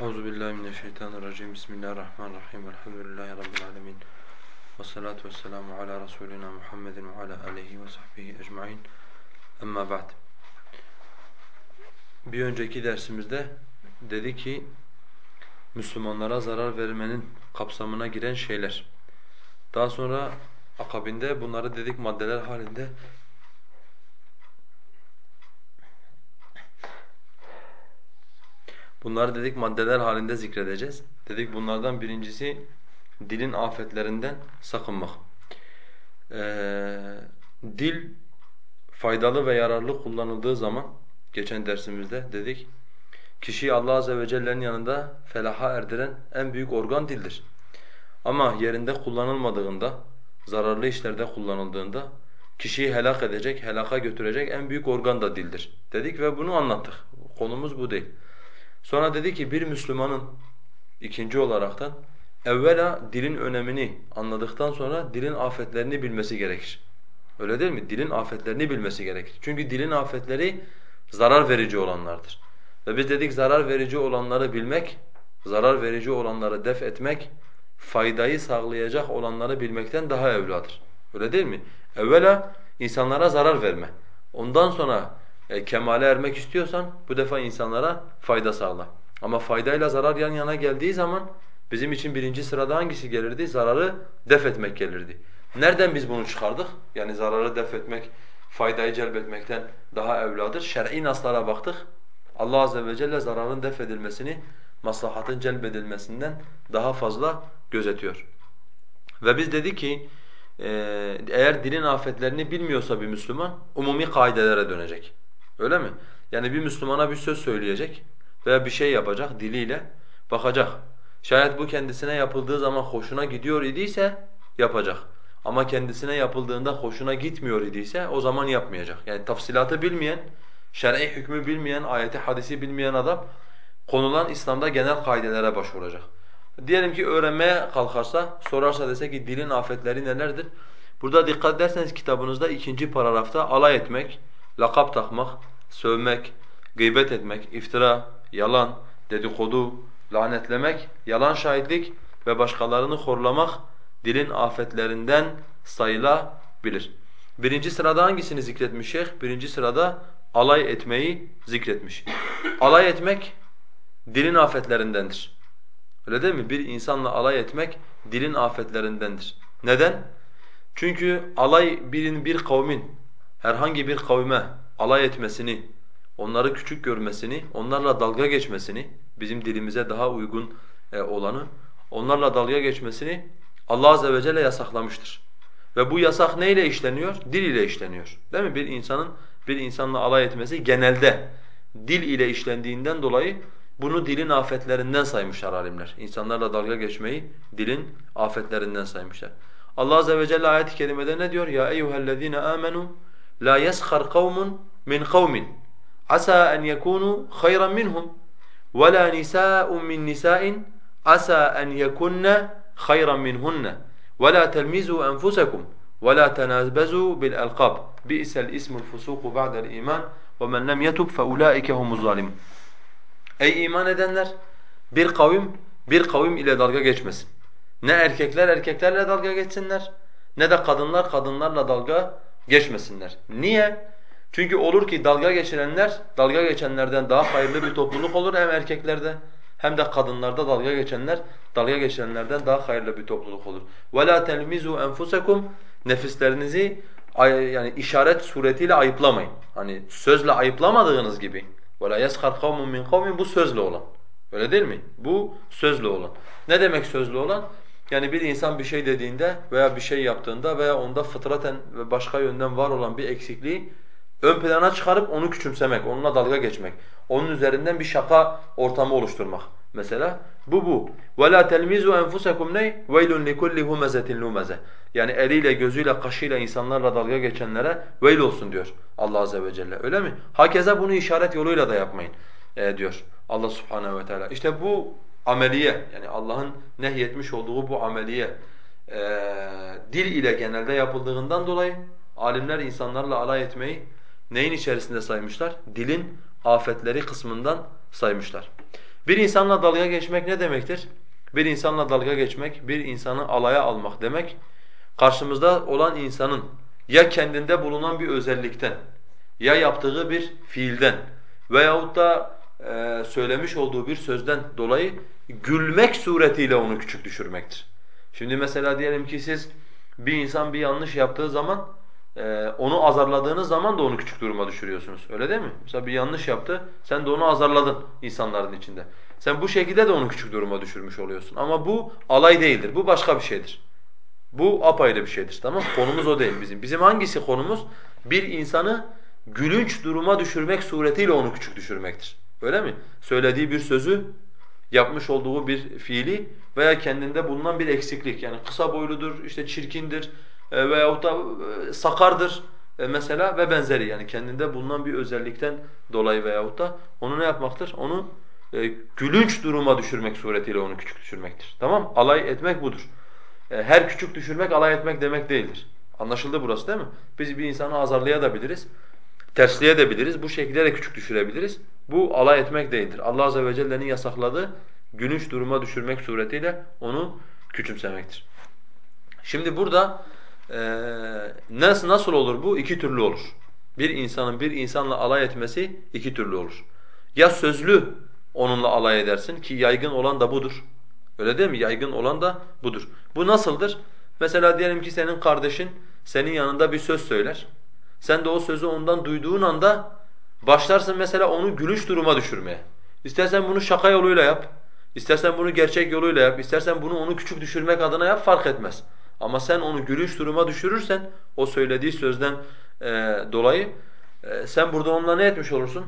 Euzu billahi mineşşeytanirracim. Bismillahirrahmanirrahim. Elhamdülillahi rabbil alamin. Ves salatu vesselamu ala rasulina Muhammedin ve ala alihi ve sahbihi ecmaîn. Amma ba'd. Bir önceki dersimizde dedi ki Müslümanlara zarar vermenin kapsamına giren şeyler. Daha sonra akabinde bunları dedik maddeler halinde Bunları dedik maddeler halinde zikredeceğiz. Dedik bunlardan birincisi dilin afetlerinden sakınmak. Ee, dil faydalı ve yararlı kullanıldığı zaman geçen dersimizde dedik kişiyi Allah azze ve celle'nin yanında felaha erdiren en büyük organ dildir. Ama yerinde kullanılmadığında, zararlı işlerde kullanıldığında kişiyi helak edecek, helaka götürecek en büyük organ da dildir dedik ve bunu anlattık. Konumuz bu değil. Sonra dedi ki bir Müslümanın ikinci olaraktan evvela dilin önemini anladıktan sonra dilin afetlerini bilmesi gerekir. Öyle değil mi? Dilin afetlerini bilmesi gerekir. Çünkü dilin afetleri zarar verici olanlardır. Ve biz dedik zarar verici olanları bilmek, zarar verici olanları def etmek, faydayı sağlayacak olanları bilmekten daha evladır. Öyle değil mi? Evvela insanlara zarar verme. Ondan sonra e, kemale ermek istiyorsan bu defa insanlara fayda sağla. Ama faydayla zarar yan yana geldiği zaman bizim için birinci sırada hangisi gelirdi? Zararı def etmek gelirdi. Nereden biz bunu çıkardık? Yani zararı def etmek, faydayı celbetmekten daha evladır. Şer'i naslara baktık. Allah azze ve celle zararın def edilmesini, maslahatın celbedilmesinden daha fazla gözetiyor. Ve biz dedik ki e, eğer dilin afetlerini bilmiyorsa bir Müslüman umumi kaidelere dönecek. Öyle mi? Yani bir Müslümana bir söz söyleyecek veya bir şey yapacak diliyle bakacak. Şayet bu kendisine yapıldığı zaman hoşuna gidiyor idiyse yapacak. Ama kendisine yapıldığında hoşuna gitmiyor idiyse o zaman yapmayacak. Yani tafsilatı bilmeyen, şer'i hükmü bilmeyen, ayeti hadisi bilmeyen adam konulan İslam'da genel kaidelere başvuracak. Diyelim ki öğrenmeye kalkarsa, sorarsa dese ki dilin afetleri nelerdir? Burada dikkat ederseniz kitabınızda ikinci paragrafta alay etmek, lakap takmak, sövmek, gıybet etmek, iftira, yalan, dedikodu, lanetlemek, yalan şahitlik ve başkalarını horlamak dilin afetlerinden sayılabilir. Birinci sırada hangisini zikretmiş şeyh? Birinci sırada alay etmeyi zikretmiş. alay etmek dilin afetlerindendir. Öyle değil mi? Bir insanla alay etmek dilin afetlerindendir. Neden? Çünkü alay birin bir kavmin herhangi bir kavme alay etmesini, onları küçük görmesini, onlarla dalga geçmesini, bizim dilimize daha uygun e, olanı, onlarla dalga geçmesini Allah azze ve celle yasaklamıştır. Ve bu yasak neyle işleniyor? Dil ile işleniyor. Değil mi? Bir insanın bir insanla alay etmesi genelde dil ile işlendiğinden dolayı bunu dilin afetlerinden saymışlar alimler. İnsanlarla dalga geçmeyi dilin afetlerinden saymışlar. Allah azze ve celle ayet-i kerimede ne diyor? Ya eyyuhellezine amenu la yeskhar kavmun min kavmin asa en yekunu hayran minhum ve la nisa'un min nisa'in asa en yekunna hayran minhunna ve la telmizu enfusakum ve la tenabezu bil alqab bi'sel ismul fusuku ba'del iman ve men lem yetub fe ulaike humuz zalimun Ey iman edenler bir kavim bir kavim ile dalga geçmesin. Ne erkekler erkeklerle dalga geçsinler ne de kadınlar kadınlarla dalga geçmesinler. Niye? Çünkü olur ki dalga geçirenler, dalga geçenlerden daha hayırlı bir topluluk olur hem erkeklerde hem de kadınlarda dalga geçenler, dalga geçenlerden daha hayırlı bir topluluk olur. وَلَا تَلْمِزُوا أَنفُسَكُمْ Nefislerinizi yani işaret suretiyle ayıplamayın. Hani sözle ayıplamadığınız gibi. وَلَا يَسْخَرْ قَوْمٌ مِنْ قَوْمٍ Bu sözle olan. Öyle değil mi? Bu sözle olan. Ne demek sözle olan? Yani bir insan bir şey dediğinde veya bir şey yaptığında veya onda fıtraten ve başka yönden var olan bir eksikliği ön plana çıkarıp onu küçümsemek, onunla dalga geçmek, onun üzerinden bir şaka ortamı oluşturmak mesela. Bu bu. وَلَا تَلْمِزُوا أَنفُسَكُمْ نَيْ وَيْلٌ لِكُلِّ هُمَزَةٍ لُمَزَةٍ Yani eliyle, gözüyle, kaşıyla insanlarla dalga geçenlere veil olsun diyor Allah azze ve celle. Öyle mi? Hakeza bunu işaret yoluyla da yapmayın e, diyor Allah subhanehu ve teala. İşte bu ameliye yani Allah'ın nehyetmiş olduğu bu ameliye e, dil ile genelde yapıldığından dolayı alimler insanlarla alay etmeyi neyin içerisinde saymışlar? Dilin afetleri kısmından saymışlar. Bir insanla dalga geçmek ne demektir? Bir insanla dalga geçmek, bir insanı alaya almak demek, karşımızda olan insanın ya kendinde bulunan bir özellikten, ya yaptığı bir fiilden veyahut da e, söylemiş olduğu bir sözden dolayı gülmek suretiyle onu küçük düşürmektir. Şimdi mesela diyelim ki siz bir insan bir yanlış yaptığı zaman e, onu azarladığınız zaman da onu küçük duruma düşürüyorsunuz. Öyle değil mi? Mesela bir yanlış yaptı, sen de onu azarladın insanların içinde. Sen bu şekilde de onu küçük duruma düşürmüş oluyorsun. Ama bu alay değildir, bu başka bir şeydir. Bu apayrı bir şeydir tamam Konumuz o değil bizim. Bizim hangisi konumuz? Bir insanı gülünç duruma düşürmek suretiyle onu küçük düşürmektir. Öyle mi? Söylediği bir sözü, yapmış olduğu bir fiili veya kendinde bulunan bir eksiklik. Yani kısa boyludur, işte çirkindir e, veyahut da e, sakardır e, mesela ve benzeri. Yani kendinde bulunan bir özellikten dolayı veyahut da onu ne yapmaktır? Onu gülünç duruma düşürmek suretiyle onu küçük düşürmektir. Tamam? Alay etmek budur. Her küçük düşürmek alay etmek demek değildir. Anlaşıldı burası değil mi? Biz bir insanı azarlayabiliriz, tersleyebiliriz, bu şekilde de küçük düşürebiliriz. Bu alay etmek değildir. Allah azze ve celle'nin yasakladığı gülünç duruma düşürmek suretiyle onu küçümsemektir. Şimdi burada e, nasıl nasıl olur bu? İki türlü olur. Bir insanın bir insanla alay etmesi iki türlü olur. Ya sözlü onunla alay edersin ki yaygın olan da budur. Öyle değil mi? Yaygın olan da budur. Bu nasıldır? Mesela diyelim ki senin kardeşin senin yanında bir söz söyler. Sen de o sözü ondan duyduğun anda başlarsın mesela onu gülüş duruma düşürmeye. İstersen bunu şaka yoluyla yap, istersen bunu gerçek yoluyla yap, istersen bunu onu küçük düşürmek adına yap fark etmez. Ama sen onu gülüş duruma düşürürsen o söylediği sözden e, dolayı e, sen burada onunla ne etmiş olursun?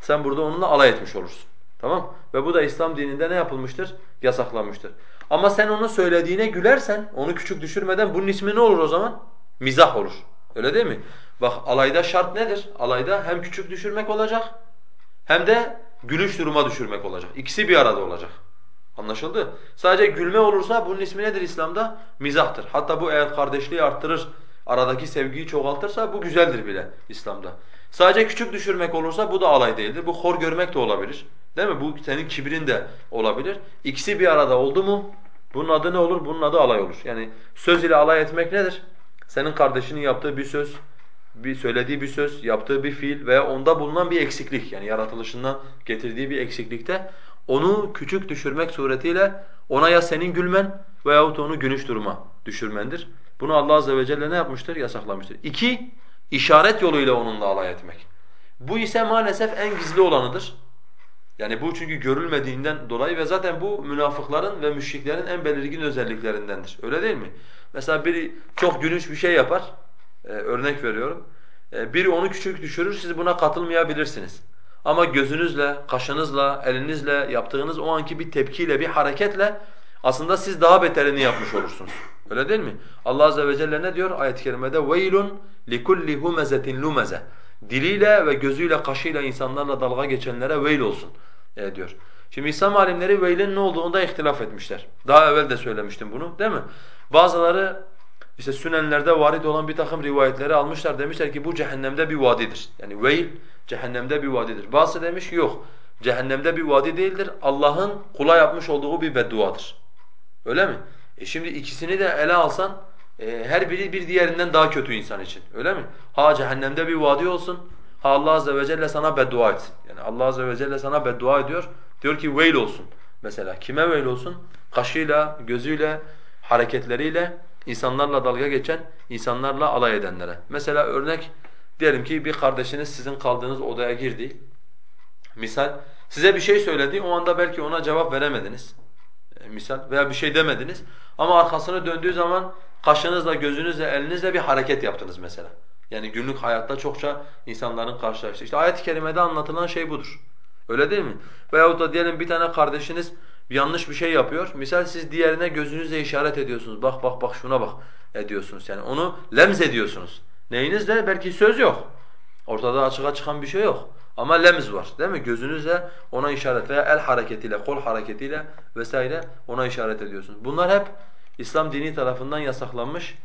Sen burada onunla alay etmiş olursun. Tamam? Ve bu da İslam dininde ne yapılmıştır? Yasaklanmıştır. Ama sen onu söylediğine gülersen, onu küçük düşürmeden bunun ismi ne olur o zaman? Mizah olur. Öyle değil mi? Bak alayda şart nedir? Alayda hem küçük düşürmek olacak hem de gülüş duruma düşürmek olacak. İkisi bir arada olacak. Anlaşıldı? Sadece gülme olursa bunun ismi nedir İslam'da? Mizahtır. Hatta bu eğer kardeşliği arttırır, aradaki sevgiyi çoğaltırsa bu güzeldir bile İslam'da. Sadece küçük düşürmek olursa bu da alay değildir. Bu hor görmek de olabilir. Değil mi? Bu senin kibrin de olabilir. İkisi bir arada oldu mu bunun adı ne olur? Bunun adı alay olur. Yani söz ile alay etmek nedir? Senin kardeşinin yaptığı bir söz, bir söylediği bir söz, yaptığı bir fiil veya onda bulunan bir eksiklik yani yaratılışından getirdiği bir eksiklikte onu küçük düşürmek suretiyle ona ya senin gülmen veyahut onu gülüş duruma düşürmendir. Bunu Allah azze ve celle ne yapmıştır? Yasaklamıştır. İki, işaret yoluyla onunla alay etmek. Bu ise maalesef en gizli olanıdır. Yani bu çünkü görülmediğinden dolayı ve zaten bu münafıkların ve müşriklerin en belirgin özelliklerindendir. Öyle değil mi? Mesela biri çok gülünç bir şey yapar, ee, örnek veriyorum. Ee, biri onu küçük düşürür, siz buna katılmayabilirsiniz. Ama gözünüzle, kaşınızla, elinizle yaptığınız o anki bir tepkiyle, bir hareketle aslında siz daha beterini yapmış olursunuz. Öyle değil mi? Allah azze ve celle ne diyor ayet-i kerimede? وَيْلٌ لِكُلِّ هُمَزَةٍ لُمَزَةٍ Diliyle ve gözüyle, kaşıyla insanlarla dalga geçenlere veil olsun e, diyor. Şimdi İslam alimleri veylin ne olduğunda ihtilaf etmişler. Daha evvel de söylemiştim bunu değil mi? Bazıları işte sünenlerde varid olan bir takım rivayetleri almışlar demişler ki bu cehennemde bir vadidir. Yani veil cehennemde bir vadidir. Bazısı demiş yok cehennemde bir vadi değildir. Allah'ın kula yapmış olduğu bir bedduadır. Öyle mi? E şimdi ikisini de ele alsan e, her biri bir diğerinden daha kötü insan için. Öyle mi? Ha cehennemde bir vadi olsun. Ha Allah azze ve celle sana beddua etsin. Yani Allah azze ve celle sana beddua ediyor. Diyor ki veil olsun. Mesela kime veil olsun? Kaşıyla, gözüyle, hareketleriyle insanlarla dalga geçen, insanlarla alay edenlere. Mesela örnek diyelim ki bir kardeşiniz sizin kaldığınız odaya girdi. Misal size bir şey söyledi, o anda belki ona cevap veremediniz. E, misal veya bir şey demediniz ama arkasını döndüğü zaman kaşınızla, gözünüzle, elinizle bir hareket yaptınız mesela. Yani günlük hayatta çokça insanların karşılaştığı. İşte ayet-i kerimede anlatılan şey budur. Öyle değil mi? Veyahut da diyelim bir tane kardeşiniz yanlış bir şey yapıyor. Misal siz diğerine gözünüzle işaret ediyorsunuz. Bak bak bak şuna bak ediyorsunuz. Yani onu lemz ediyorsunuz. Neyinizle? Belki söz yok. Ortada açığa çıkan bir şey yok. Ama lemz var değil mi? Gözünüzle ona işaret veya el hareketiyle, kol hareketiyle vesaire ona işaret ediyorsunuz. Bunlar hep İslam dini tarafından yasaklanmış,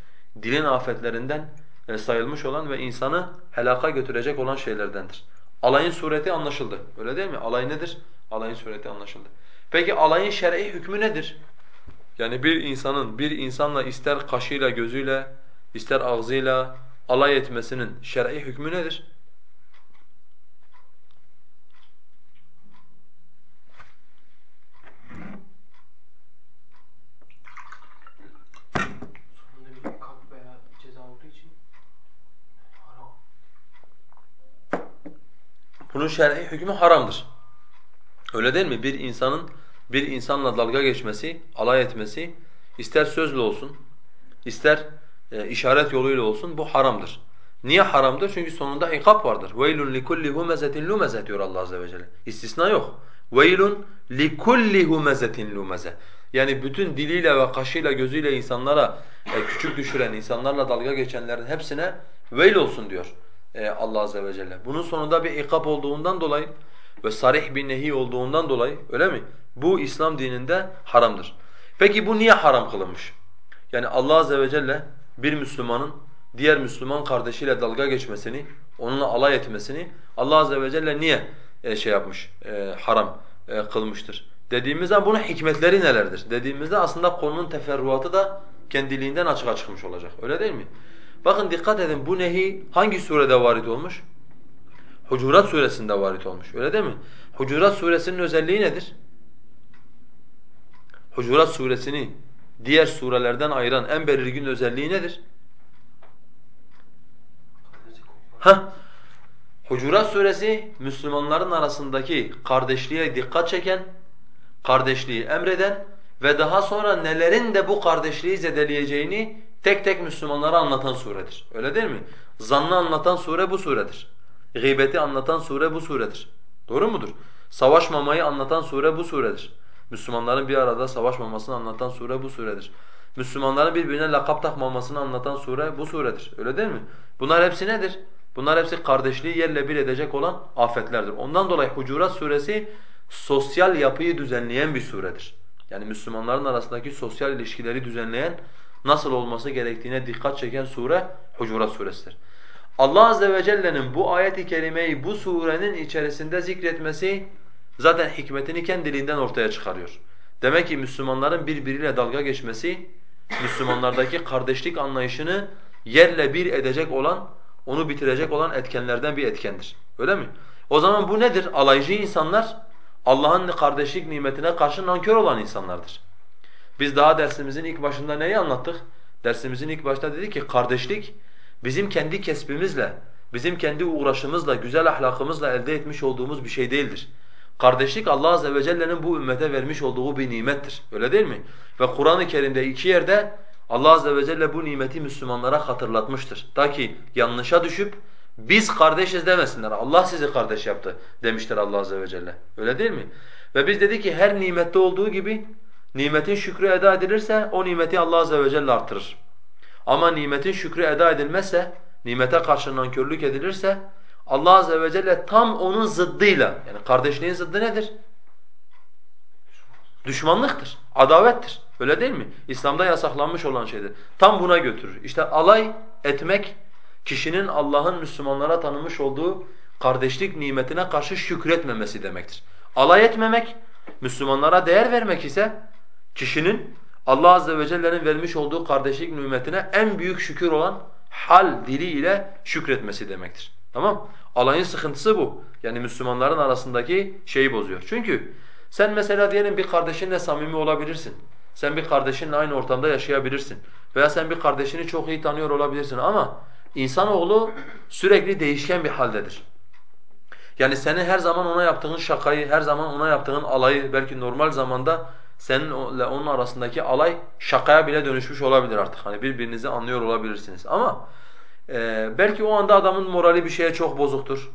dilin afetlerinden e, sayılmış olan ve insanı helaka götürecek olan şeylerdendir. Alayın sureti anlaşıldı. Öyle değil mi? Alay nedir? Alayın sureti anlaşıldı. Peki alayın şer'i hükmü nedir? Yani bir insanın bir insanla ister kaşıyla, gözüyle, ister ağzıyla alay etmesinin şer'i hükmü nedir? Bunun şer'i hükmü haramdır. Öyle değil mi? Bir insanın bir insanla dalga geçmesi, alay etmesi ister sözlü olsun, ister e, işaret yoluyla olsun bu haramdır. Niye haramdır? Çünkü sonunda ikap vardır. وَيْلٌ لِكُلِّ هُمَزَةٍ لُمَزَةٍ diyor Allah azze ve celle. İstisna yok. وَيْلٌ لِكُلِّ هُمَزَةٍ لُمَزَةٍ Yani bütün diliyle ve kaşıyla gözüyle insanlara e, küçük düşüren, insanlarla dalga geçenlerin hepsine veil olsun diyor e, Allah azze ve celle. Bunun sonunda bir ikap olduğundan dolayı ve sarih bir nehi olduğundan dolayı öyle mi? Bu İslam dininde haramdır. Peki bu niye haram kılınmış? Yani Allah azze ve celle bir Müslümanın diğer Müslüman kardeşiyle dalga geçmesini, onunla alay etmesini Allah azze ve celle niye e, şey yapmış, e, haram e, kılmıştır? Dediğimizde bunun hikmetleri nelerdir? Dediğimizde aslında konunun teferruatı da kendiliğinden açığa çıkmış olacak. Öyle değil mi? Bakın dikkat edin bu nehi hangi surede varit olmuş? Hucurat suresinde varit olmuş. Öyle değil mi? Hucurat suresinin özelliği nedir? Hucurat suresini diğer surelerden ayıran en belirgin özelliği nedir? Ha, Hucurat suresi Müslümanların arasındaki kardeşliğe dikkat çeken, kardeşliği emreden ve daha sonra nelerin de bu kardeşliği zedeleyeceğini tek tek Müslümanlara anlatan suredir. Öyle değil mi? Zannı anlatan sure bu suredir. Gıybeti anlatan sure bu suredir. Doğru mudur? Savaşmamayı anlatan sure bu suredir. Müslümanların bir arada savaşmamasını anlatan sure bu suredir. Müslümanların birbirine lakap takmamasını anlatan sure bu suredir. Öyle değil mi? Bunlar hepsi nedir? Bunlar hepsi kardeşliği yerle bir edecek olan afetlerdir. Ondan dolayı Hucurat suresi sosyal yapıyı düzenleyen bir suredir. Yani Müslümanların arasındaki sosyal ilişkileri düzenleyen, nasıl olması gerektiğine dikkat çeken sure Hucurat suresidir. Allah azze ve celle'nin bu ayet-i kerimeyi bu surenin içerisinde zikretmesi zaten hikmetini kendiliğinden ortaya çıkarıyor. Demek ki Müslümanların birbiriyle dalga geçmesi, Müslümanlardaki kardeşlik anlayışını yerle bir edecek olan, onu bitirecek olan etkenlerden bir etkendir. Öyle mi? O zaman bu nedir? Alaycı insanlar Allah'ın kardeşlik nimetine karşı nankör olan insanlardır. Biz daha dersimizin ilk başında neyi anlattık? Dersimizin ilk başında dedik ki kardeşlik bizim kendi kesbimizle, bizim kendi uğraşımızla, güzel ahlakımızla elde etmiş olduğumuz bir şey değildir. Kardeşlik Allah azze ve celle'nin bu ümmete vermiş olduğu bir nimettir. Öyle değil mi? Ve Kur'an-ı Kerim'de iki yerde Allah azze ve celle bu nimeti Müslümanlara hatırlatmıştır. Ta ki yanlışa düşüp biz kardeşiz demesinler. Allah sizi kardeş yaptı demiştir Allah azze ve celle. Öyle değil mi? Ve biz dedik ki her nimette olduğu gibi nimetin şükrü eda edilirse o nimeti Allah azze ve celle artırır. Ama nimetin şükrü eda edilmezse, nimete karşı nankörlük edilirse Allah azze ve celle tam onun zıddıyla yani kardeşliğin zıddı nedir? Düşmanlıktır, adavettir. Öyle değil mi? İslam'da yasaklanmış olan şeydir. Tam buna götürür. İşte alay etmek kişinin Allah'ın Müslümanlara tanımış olduğu kardeşlik nimetine karşı şükretmemesi demektir. Alay etmemek, Müslümanlara değer vermek ise kişinin Allah azze ve celle'nin vermiş olduğu kardeşlik nimetine en büyük şükür olan hal dili ile şükretmesi demektir. Tamam? Alayın sıkıntısı bu. Yani Müslümanların arasındaki şeyi bozuyor. Çünkü sen mesela diyelim bir kardeşinle samimi olabilirsin. Sen bir kardeşinle aynı ortamda yaşayabilirsin. Veya sen bir kardeşini çok iyi tanıyor olabilirsin ama insanoğlu sürekli değişken bir haldedir. Yani senin her zaman ona yaptığın şakayı, her zaman ona yaptığın alayı belki normal zamanda seninle onun arasındaki alay şakaya bile dönüşmüş olabilir artık. Hani birbirinizi anlıyor olabilirsiniz ama e, belki o anda adamın morali bir şeye çok bozuktur.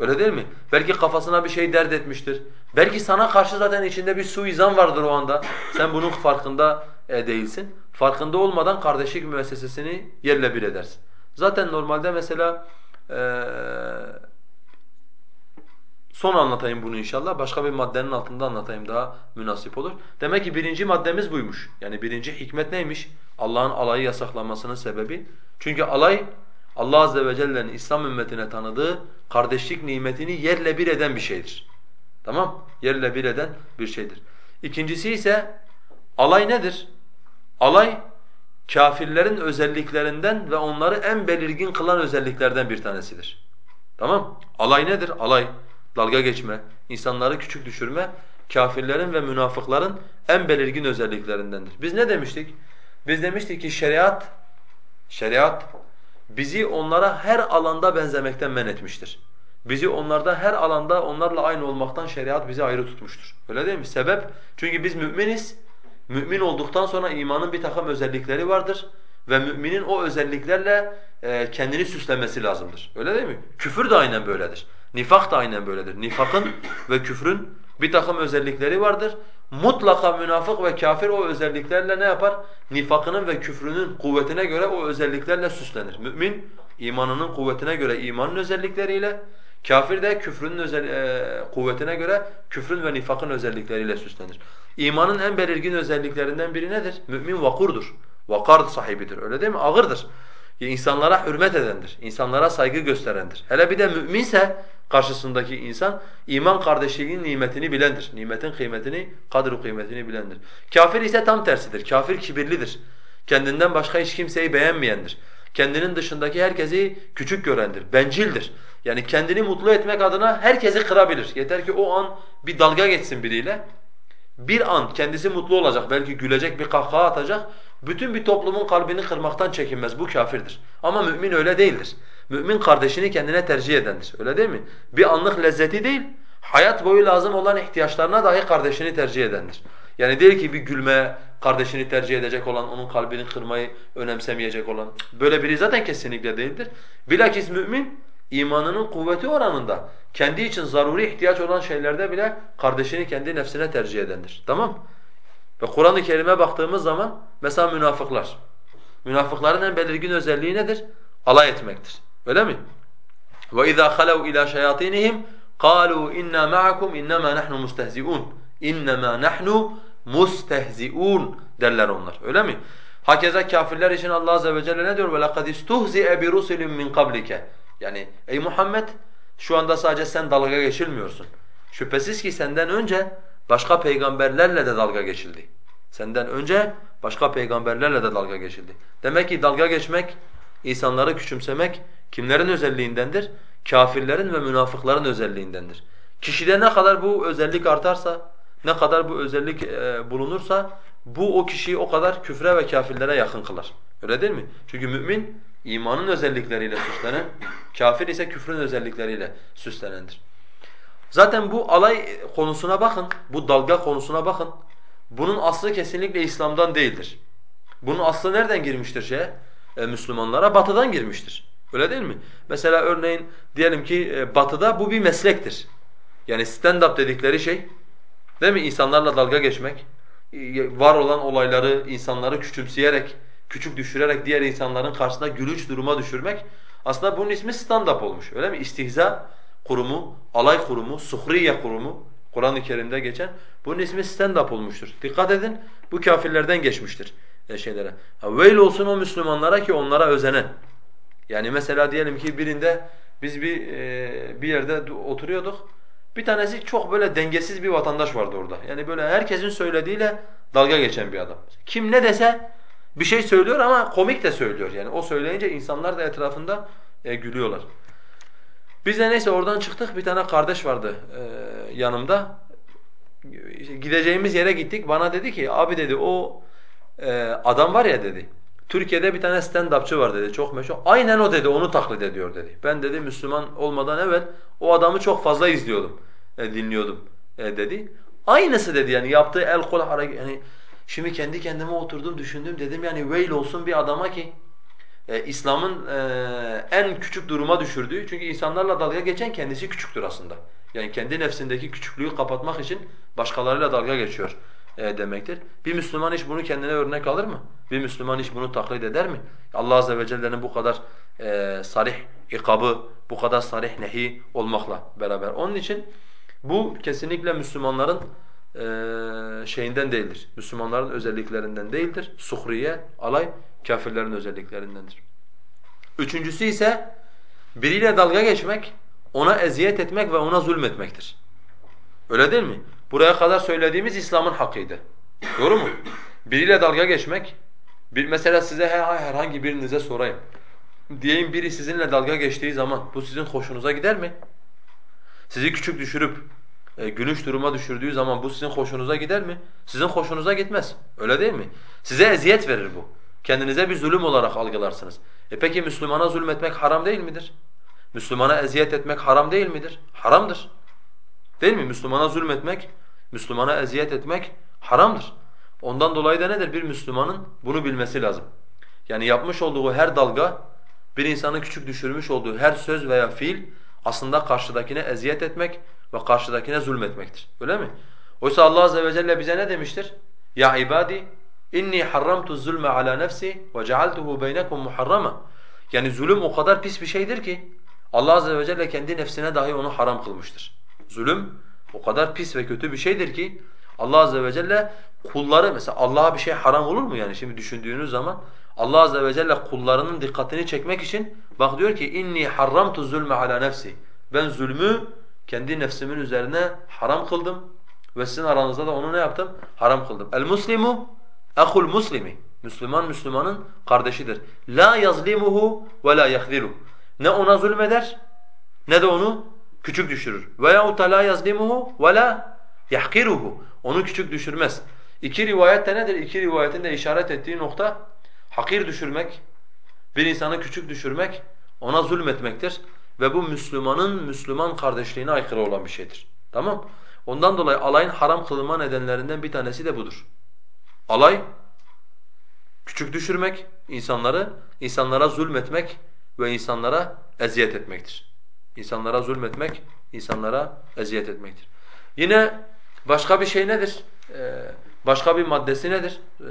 Öyle değil mi? Belki kafasına bir şey dert etmiştir. Belki sana karşı zaten içinde bir suizan vardır o anda. Sen bunun farkında e, değilsin. Farkında olmadan kardeşlik müessesesini yerle bir edersin. Zaten normalde mesela e, Son anlatayım bunu inşallah. Başka bir maddenin altında anlatayım daha münasip olur. Demek ki birinci maddemiz buymuş. Yani birinci hikmet neymiş? Allah'ın alayı yasaklamasının sebebi. Çünkü alay Allah azze ve celle'nin İslam ümmetine tanıdığı kardeşlik nimetini yerle bir eden bir şeydir. Tamam? Yerle bir eden bir şeydir. İkincisi ise alay nedir? Alay kafirlerin özelliklerinden ve onları en belirgin kılan özelliklerden bir tanesidir. Tamam? Alay nedir? Alay, dalga geçme, insanları küçük düşürme kafirlerin ve münafıkların en belirgin özelliklerindendir. Biz ne demiştik? Biz demiştik ki şeriat şeriat bizi onlara her alanda benzemekten men etmiştir. Bizi onlarda her alanda onlarla aynı olmaktan şeriat bizi ayrı tutmuştur. Öyle değil mi? Sebep? Çünkü biz müminiz. Mümin olduktan sonra imanın bir takım özellikleri vardır ve müminin o özelliklerle e, kendini süslemesi lazımdır. Öyle değil mi? Küfür de aynen böyledir. Nifak da aynen böyledir. Nifakın ve küfrün bir takım özellikleri vardır. Mutlaka münafık ve kafir o özelliklerle ne yapar? Nifakının ve küfrünün kuvvetine göre o özelliklerle süslenir. Mümin imanının kuvvetine göre imanın özellikleriyle, kafir de küfrünün özel, e, kuvvetine göre küfrün ve nifakın özellikleriyle süslenir. İmanın en belirgin özelliklerinden biri nedir? Mümin vakurdur. Vakar sahibidir öyle değil mi? Ağırdır. İnsanlara hürmet edendir. İnsanlara saygı gösterendir. Hele bir de müminse karşısındaki insan iman kardeşliğinin nimetini bilendir. Nimetin kıymetini, kadru kıymetini bilendir. Kafir ise tam tersidir. Kafir kibirlidir. Kendinden başka hiç kimseyi beğenmeyendir. Kendinin dışındaki herkesi küçük görendir. Bencildir. Yani kendini mutlu etmek adına herkesi kırabilir. Yeter ki o an bir dalga geçsin biriyle. Bir an kendisi mutlu olacak, belki gülecek, bir kahkaha atacak. Bütün bir toplumun kalbini kırmaktan çekinmez. Bu kafirdir. Ama mümin öyle değildir. Mümin kardeşini kendine tercih edendir. Öyle değil mi? Bir anlık lezzeti değil, hayat boyu lazım olan ihtiyaçlarına dahi kardeşini tercih edendir. Yani değil ki bir gülme, kardeşini tercih edecek olan, onun kalbini kırmayı önemsemeyecek olan. Böyle biri zaten kesinlikle değildir. Bilakis mümin imanının kuvveti oranında kendi için zaruri ihtiyaç olan şeylerde bile kardeşini kendi nefsine tercih edendir. Tamam Ve Kur'an-ı Kerim'e baktığımız zaman mesela münafıklar. Münafıkların en belirgin özelliği nedir? Alay etmektir. Öyle mi? وَإِذَا خَلَوْا إِلَى شَيَاطِينِهِمْ قَالُوا إِنَّا مَعَكُمْ إِنَّمَا نَحْنُ مُسْتَهْزِئُونَ إِنَّمَا نَحْنُ مُسْتَهْزِئُونَ derler onlar. Öyle mi? Hakeza kafirler için Allah azze ve celle ne diyor? وَلَقَدْ اِسْتُهْزِئَ بِرُسُلٍ مِّنْ قَبْلِكَ Yani ey Muhammed şu anda sadece sen dalga geçilmiyorsun. Şüphesiz ki senden önce başka peygamberlerle de dalga geçildi. Senden önce başka peygamberlerle de dalga geçildi. Demek ki dalga geçmek, insanları küçümsemek kimlerin özelliğindendir? Kafirlerin ve münafıkların özelliğindendir. Kişide ne kadar bu özellik artarsa, ne kadar bu özellik e, bulunursa bu o kişiyi o kadar küfre ve kafirlere yakın kılar. Öyle değil mi? Çünkü mümin imanın özellikleriyle süslenen, kafir ise küfrün özellikleriyle süslenendir. Zaten bu alay konusuna bakın, bu dalga konusuna bakın. Bunun aslı kesinlikle İslam'dan değildir. Bunun aslı nereden girmiştir şeye? E, Müslümanlara batıdan girmiştir. Öyle değil mi? Mesela örneğin diyelim ki e, batıda bu bir meslektir. Yani stand-up dedikleri şey değil mi? İnsanlarla dalga geçmek, e, var olan olayları, insanları küçümseyerek, küçük düşürerek diğer insanların karşısında gülüç duruma düşürmek aslında bunun ismi stand-up olmuş. Öyle mi? İstihza kurumu, alay kurumu, suhriye kurumu Kur'an-ı Kerim'de geçen bunun ismi stand-up olmuştur. Dikkat edin bu kafirlerden geçmiştir e, şeylere. Veil olsun o Müslümanlara ki onlara özenen. Yani mesela diyelim ki birinde biz bir e, bir yerde oturuyorduk. Bir tanesi çok böyle dengesiz bir vatandaş vardı orada. Yani böyle herkesin söylediğiyle dalga geçen bir adam. Kim ne dese bir şey söylüyor ama komik de söylüyor. Yani o söyleyince insanlar da etrafında e, gülüyorlar. Biz de neyse oradan çıktık. Bir tane kardeş vardı e, yanımda. Gideceğimiz yere gittik. Bana dedi ki abi dedi o e, adam var ya dedi. Türkiye'de bir tane stand-upçı var dedi çok meşhur. Aynen o dedi onu taklit ediyor dedi. Ben dedi Müslüman olmadan evvel o adamı çok fazla izliyordum, e, dinliyordum e, dedi. Aynısı dedi yani yaptığı el kol hareket yani şimdi kendi kendime oturdum düşündüm dedim yani veil olsun bir adama ki e, İslam'ın e, en küçük duruma düşürdüğü çünkü insanlarla dalga geçen kendisi küçüktür aslında. Yani kendi nefsindeki küçüklüğü kapatmak için başkalarıyla dalga geçiyor e, demektir. Bir Müslüman hiç bunu kendine örnek alır mı? Bir Müslüman hiç bunu taklit eder mi? Allah azze ve celle'nin bu kadar e, sarih ikabı, bu kadar sarih nehi olmakla beraber. Onun için bu kesinlikle Müslümanların e, şeyinden değildir. Müslümanların özelliklerinden değildir. Suhriye, alay kafirlerin özelliklerindendir. Üçüncüsü ise biriyle dalga geçmek, ona eziyet etmek ve ona zulmetmektir. Öyle değil mi? Buraya kadar söylediğimiz İslam'ın hakkıydı. Doğru mu? Biriyle dalga geçmek, bir mesela size herhangi birinize sorayım. Diyeyim biri sizinle dalga geçtiği zaman bu sizin hoşunuza gider mi? Sizi küçük düşürüp e, gülünç duruma düşürdüğü zaman bu sizin hoşunuza gider mi? Sizin hoşunuza gitmez. Öyle değil mi? Size eziyet verir bu. Kendinize bir zulüm olarak algılarsınız. E peki Müslümana zulmetmek haram değil midir? Müslümana eziyet etmek haram değil midir? Haramdır. Değil mi? Müslümana zulmetmek, Müslümana eziyet etmek haramdır. Ondan dolayı da nedir? Bir Müslümanın bunu bilmesi lazım. Yani yapmış olduğu her dalga, bir insanı küçük düşürmüş olduğu her söz veya fiil aslında karşıdakine eziyet etmek ve karşıdakine zulmetmektir. Öyle mi? Oysa Allah azze ve celle bize ne demiştir? Ya ibadi inni harramtu zulme ala nefsi ve cealtuhu beynekum muharrama. Yani zulüm o kadar pis bir şeydir ki Allah azze ve celle kendi nefsine dahi onu haram kılmıştır. Zulüm o kadar pis ve kötü bir şeydir ki Allah azze ve celle kulları mesela Allah'a bir şey haram olur mu yani şimdi düşündüğünüz zaman Allah azze ve celle kullarının dikkatini çekmek için bak diyor ki inni harramtu zulme ala nefsi. Ben zulmü kendi nefsimin üzerine haram kıldım ve sizin aranızda da onu ne yaptım? Haram kıldım. El muslimu ahul muslimi. Müslüman Müslümanın kardeşidir. La yazlimuhu ve la yahziluhu. Ne ona zulmeder ne de onu küçük düşürür. Veyahut la yazlimuhu ve la yahkiruhu. Onu küçük düşürmez. İki rivayet de nedir? İki rivayetin de işaret ettiği nokta hakir düşürmek, bir insanı küçük düşürmek, ona zulmetmektir. Ve bu Müslümanın Müslüman kardeşliğine aykırı olan bir şeydir. Tamam? Ondan dolayı alayın haram kılınma nedenlerinden bir tanesi de budur. Alay, küçük düşürmek insanları, insanlara zulmetmek ve insanlara eziyet etmektir. İnsanlara zulmetmek, insanlara eziyet etmektir. Yine başka bir şey nedir? Ee, başka bir maddesi nedir? Ee,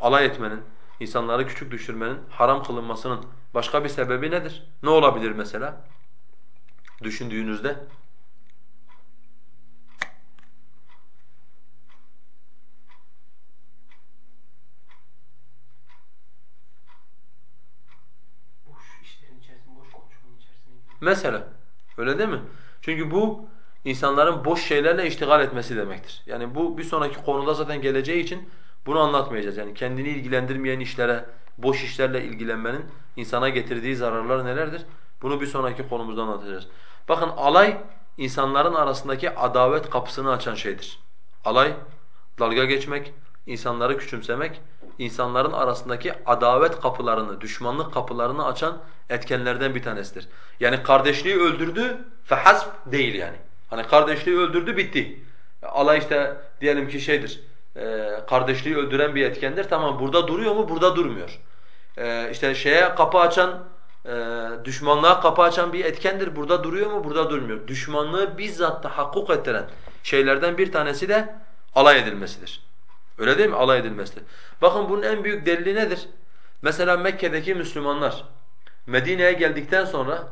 alay etmenin, insanları küçük düşürmenin, haram kılınmasının başka bir sebebi nedir? Ne olabilir mesela? Düşündüğünüzde. Mesela. Öyle değil mi? Çünkü bu insanların boş şeylerle iştigal etmesi demektir. Yani bu bir sonraki konuda zaten geleceği için bunu anlatmayacağız. Yani kendini ilgilendirmeyen işlere, boş işlerle ilgilenmenin insana getirdiği zararlar nelerdir? Bunu bir sonraki konumuzda anlatacağız. Bakın alay insanların arasındaki adavet kapısını açan şeydir. Alay, dalga geçmek, insanları küçümsemek, insanların arasındaki adavet kapılarını, düşmanlık kapılarını açan etkenlerden bir tanesidir. Yani kardeşliği öldürdü, fehasb değil yani. Hani kardeşliği öldürdü, bitti. Alay işte diyelim ki şeydir, e, kardeşliği öldüren bir etkendir. Tamam burada duruyor mu? Burada durmuyor. E, işte şeye kapı açan, e, düşmanlığa kapı açan bir etkendir. Burada duruyor mu? Burada durmuyor. Düşmanlığı bizzat da hakkuk ettiren şeylerden bir tanesi de alay edilmesidir. Öyle değil mi? Alay edilmesidir. Bakın bunun en büyük delili nedir? Mesela Mekke'deki Müslümanlar Medine'ye geldikten sonra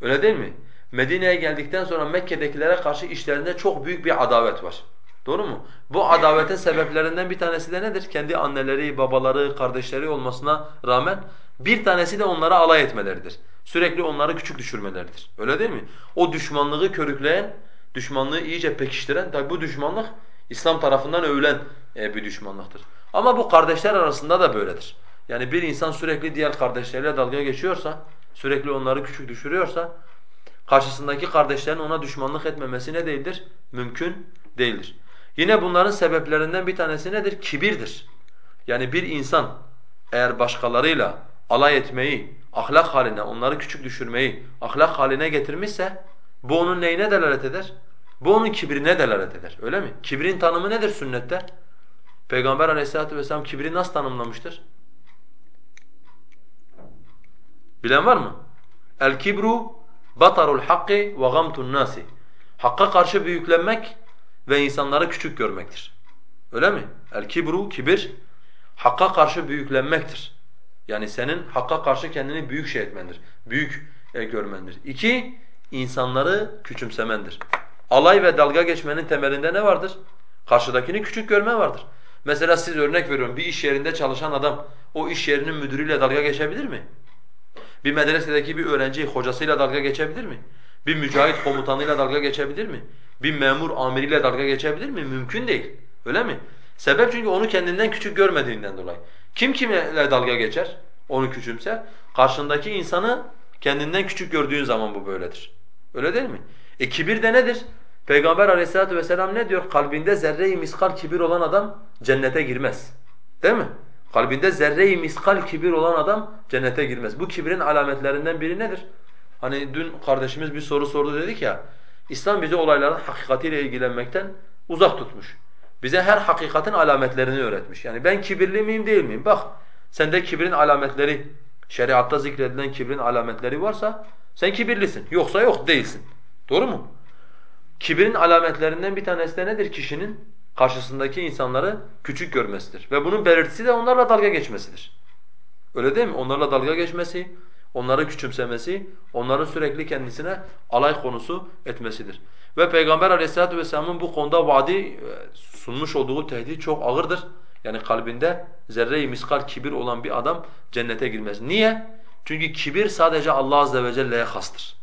öyle değil mi? Medine'ye geldikten sonra Mekke'dekilere karşı işlerinde çok büyük bir adavet var. Doğru mu? Bu adavetin sebeplerinden bir tanesi de nedir? Kendi anneleri, babaları, kardeşleri olmasına rağmen bir tanesi de onlara alay etmeleridir. Sürekli onları küçük düşürmeleridir. Öyle değil mi? O düşmanlığı körükleyen, düşmanlığı iyice pekiştiren, tabi bu düşmanlık İslam tarafından övülen bir düşmanlıktır. Ama bu kardeşler arasında da böyledir. Yani bir insan sürekli diğer kardeşleriyle dalga geçiyorsa, sürekli onları küçük düşürüyorsa, karşısındaki kardeşlerin ona düşmanlık etmemesi ne değildir? Mümkün değildir. Yine bunların sebeplerinden bir tanesi nedir? Kibirdir. Yani bir insan eğer başkalarıyla alay etmeyi, ahlak haline, onları küçük düşürmeyi ahlak haline getirmişse bu onun neyine delalet eder? Bu onun kibrine delalet eder. Öyle mi? Kibrin tanımı nedir sünnette? Peygamber aleyhissalatu vesselam kibri nasıl tanımlamıştır? Bilen var mı? El kibru batarul hakki ve gamtun nasi. Hakka karşı büyüklenmek ve insanları küçük görmektir. Öyle mi? El kibru kibir hakka karşı büyüklenmektir. Yani senin hakka karşı kendini büyük şey etmendir. Büyük e, görmendir. İki, insanları küçümsemendir. Alay ve dalga geçmenin temelinde ne vardır? Karşıdakini küçük görme vardır. Mesela siz örnek veriyorum bir iş yerinde çalışan adam o iş yerinin müdürüyle dalga geçebilir mi? Bir medresedeki bir öğrenci hocasıyla dalga geçebilir mi? Bir mücahit komutanıyla dalga geçebilir mi? bir memur amiriyle dalga geçebilir mi? Mümkün değil. Öyle mi? Sebep çünkü onu kendinden küçük görmediğinden dolayı. Kim kimle dalga geçer? Onu küçümser. Karşındaki insanı kendinden küçük gördüğün zaman bu böyledir. Öyle değil mi? E kibir de nedir? Peygamber aleyhissalatu vesselam ne diyor? Kalbinde zerre-i miskal kibir olan adam cennete girmez. Değil mi? Kalbinde zerre-i miskal kibir olan adam cennete girmez. Bu kibrin alametlerinden biri nedir? Hani dün kardeşimiz bir soru sordu dedik ya, İslam bizi olayların hakikatiyle ilgilenmekten uzak tutmuş. Bize her hakikatin alametlerini öğretmiş. Yani ben kibirli miyim değil miyim? Bak sende kibrin alametleri, şeriatta zikredilen kibrin alametleri varsa sen kibirlisin. Yoksa yok değilsin. Doğru mu? Kibrin alametlerinden bir tanesi de nedir kişinin? Karşısındaki insanları küçük görmesidir. Ve bunun belirtisi de onlarla dalga geçmesidir. Öyle değil mi? Onlarla dalga geçmesi, onları küçümsemesi, onların sürekli kendisine alay konusu etmesidir. Ve Peygamber aleyhissalatu vesselamın bu konuda vaadi e, sunmuş olduğu tehdit çok ağırdır. Yani kalbinde zerre-i miskal kibir olan bir adam cennete girmez. Niye? Çünkü kibir sadece Allah azze ve celle'ye hastır.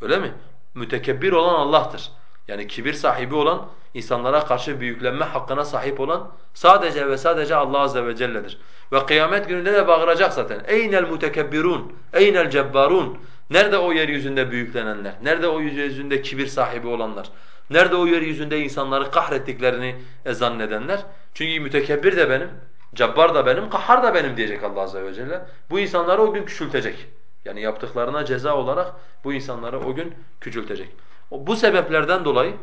Öyle mi? Mütekebbir olan Allah'tır. Yani kibir sahibi olan, insanlara karşı büyüklenme hakkına sahip olan sadece ve sadece Allah azze ve celle'dir. Ve kıyamet gününde de bağıracak zaten. Eynel mutekebbirun, eynel cebbarun. Nerede o yeryüzünde büyüklenenler? Nerede o yeryüzünde kibir sahibi olanlar? Nerede o yeryüzünde insanları kahrettiklerini e, zannedenler? Çünkü mütekebbir de benim, cabbar da benim, kahhar da benim diyecek Allah azze ve celle. Bu insanları o gün küçültecek. Yani yaptıklarına ceza olarak bu insanları o gün küçültecek. Bu sebeplerden dolayı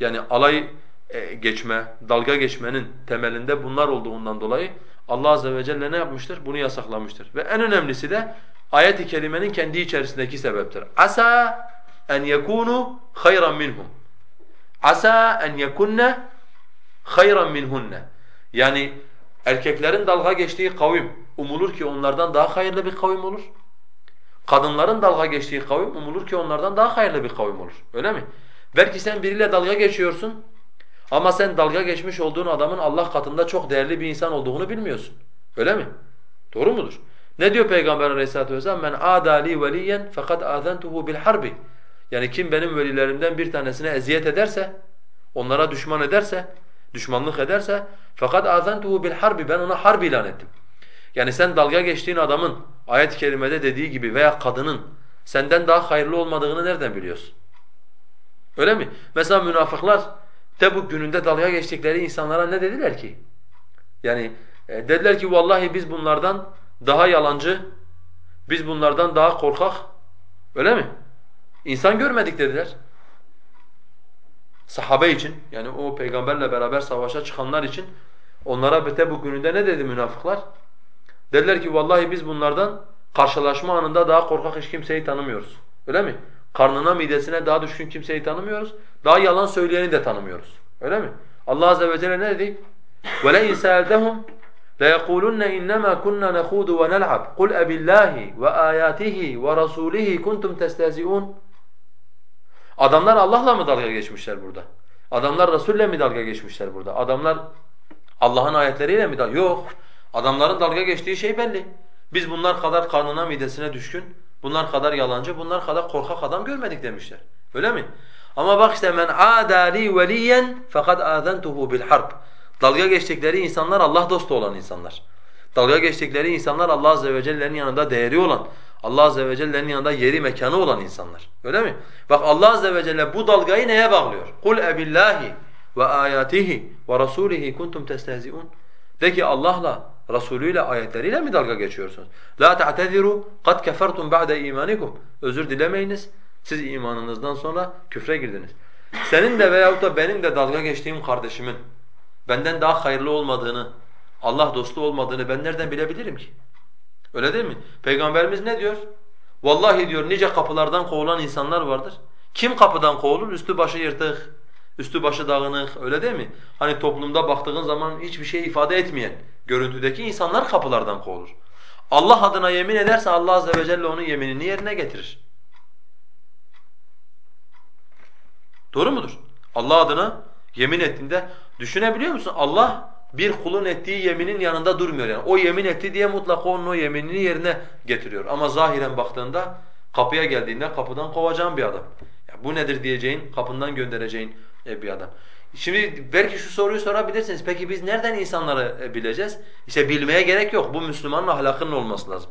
yani alay e, geçme, dalga geçmenin temelinde bunlar olduğundan dolayı Allah azze ve celle ne yapmıştır? Bunu yasaklamıştır. Ve en önemlisi de ayet-i kerimenin kendi içerisindeki sebeptir. Asa en yekunu hayran minhum. Asa en yekunne hayran minhunne. Yani erkeklerin dalga geçtiği kavim umulur ki onlardan daha hayırlı bir kavim olur. Kadınların dalga geçtiği kavim umulur ki onlardan daha hayırlı bir kavim olur. Öyle mi? Belki sen biriyle dalga geçiyorsun ama sen dalga geçmiş olduğun adamın Allah katında çok değerli bir insan olduğunu bilmiyorsun. Öyle mi? Doğru mudur? Ne diyor Peygamber Aleyhisselatü vesselam? Men adali veliyen fakat azentuhu bil harbi. Yani kim benim velilerimden bir tanesine eziyet ederse, onlara düşman ederse, düşmanlık ederse fakat azentuhu bil harbi ben ona harp ilan ettim. Yani sen dalga geçtiğin adamın ayet-i kerimede dediği gibi veya kadının senden daha hayırlı olmadığını nereden biliyorsun? Öyle mi? Mesela münafıklar Tebuk gününde dalga geçtikleri insanlara ne dediler ki? Yani e, dediler ki vallahi biz bunlardan daha yalancı, biz bunlardan daha korkak. Öyle mi? İnsan görmedik dediler. Sahabe için yani o peygamberle beraber savaşa çıkanlar için onlara Tebuk gününde ne dedi münafıklar? Dediler ki vallahi biz bunlardan karşılaşma anında daha korkak hiç kimseyi tanımıyoruz. Öyle mi? Karnına, midesine daha düşkün kimseyi tanımıyoruz. Daha yalan söyleyeni de tanımıyoruz. Öyle mi? Allah azze ve celle ne dedi? وَلَئِنْ سَأَلْتَهُمْ لَيَقُولُنَّ إِنَّمَا كُنَّا نَخُوضُ وَنَلْعَبْ قُلْ أَبِ اللّٰهِ وَآيَاتِهِ وَرَسُولِهِ كُنْتُمْ تَسْتَهْزِئُونَ Adamlar Allah'la mı dalga geçmişler burada? Adamlar Resul'le mi dalga geçmişler burada? Adamlar Allah'ın ayetleriyle mi dalga? Yok. Adamların dalga geçtiği şey belli. Biz bunlar kadar karnına midesine düşkün, bunlar kadar yalancı, bunlar kadar korkak adam görmedik demişler. Öyle mi? Ama bak işte men adali veliyen fakat azentuhu bil harb. Dalga geçtikleri insanlar Allah dostu olan insanlar. Dalga geçtikleri insanlar Allah azze ve celle'nin yanında değeri olan, Allah azze ve celle'nin yanında yeri mekanı olan insanlar. Öyle mi? Bak Allah azze ve celle bu dalgayı neye bağlıyor? Kul ebillahi ve ayatihi ve rasulihi kuntum testehzi'un. De ki Allah'la, Resulüyle, ayetleriyle mi dalga geçiyorsunuz? La ta'teziru kad kefertum ba'de imanikum. Özür dilemeyiniz. Siz imanınızdan sonra küfre girdiniz. Senin de veyahut da benim de dalga geçtiğim kardeşimin benden daha hayırlı olmadığını, Allah dostu olmadığını ben nereden bilebilirim ki? Öyle değil mi? Peygamberimiz ne diyor? Vallahi diyor nice kapılardan kovulan insanlar vardır. Kim kapıdan kovulur? Üstü başı yırtık, üstü başı dağınık öyle değil mi? Hani toplumda baktığın zaman hiçbir şey ifade etmeyen görüntüdeki insanlar kapılardan kovulur. Allah adına yemin ederse Allah azze ve celle onun yeminini yerine getirir. Doğru mudur? Allah adına yemin ettiğinde düşünebiliyor musun? Allah bir kulun ettiği yeminin yanında durmuyor yani. O yemin etti diye mutlaka onun o yeminini yerine getiriyor. Ama zahiren baktığında kapıya geldiğinde kapıdan kovacağın bir adam. Ya bu nedir diyeceğin, kapından göndereceğin e, bir adam. Şimdi belki şu soruyu sorabilirsiniz. Peki biz nereden insanları e, bileceğiz? İşte bilmeye gerek yok. Bu Müslümanın ahlakının olması lazım.